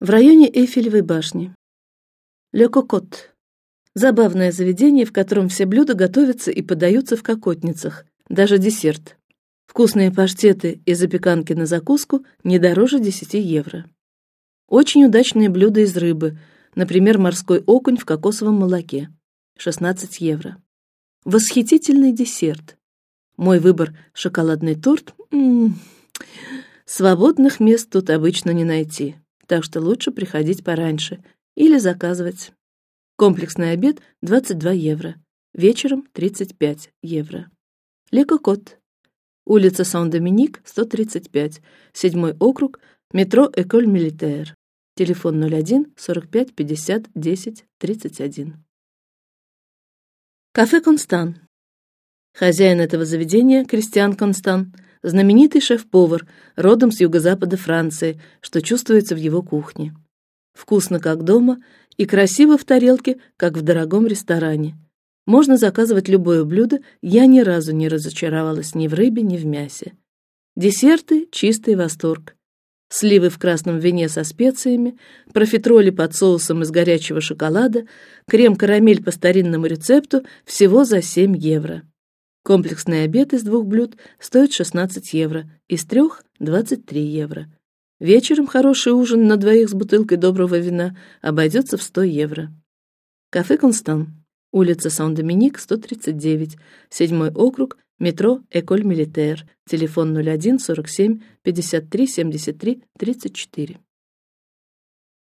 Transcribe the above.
В районе Эйфелевой башни. Ле Кокот. Забавное заведение, в котором все блюда готовятся и подаются в кокотницах, даже десерт. Вкусные паштеты и запеканки на закуску не дороже 10 евро. Очень удачные блюда из рыбы, например, морской окунь в кокосовом молоке, 16 евро. Восхитительный десерт. Мой выбор шоколадный торт. М -м -м. Свободных мест тут обычно не найти так что лучше приходить пораньше или заказывать. Комплексный обед 22 евро, вечером 35 евро. Лекокот, улица Сан-Доминик, 135, седьмой округ, метро Эколь Милитер. Телефон 01 45 50 10 31. Кафе Констан. Хозяин этого заведения Кристиан Констан знаменитый шеф-повар, родом с юго-запада Франции, что чувствуется в его кухне. Вкусно как дома и красиво в тарелке, как в дорогом ресторане. Можно заказывать любое блюдо, я ни разу не разочаровалась ни в рыбе, ни в мясе. Десерты чистый восторг. Сливы в красном вине со специями, профитроли под соусом из горячего шоколада, крем-карамель по старинному рецепту всего за 7 евро. Комплексный обед из двух блюд стоит 16 евро, из трех 23 евро. Вечером хороший ужин на двоих с бутылкой доброго вина обойдется в 100 евро. Кафе Констан, улица Сан-Доминик, 139, седьмой округ, метро Эколь Милитер, телефон 01 47 53 73 34.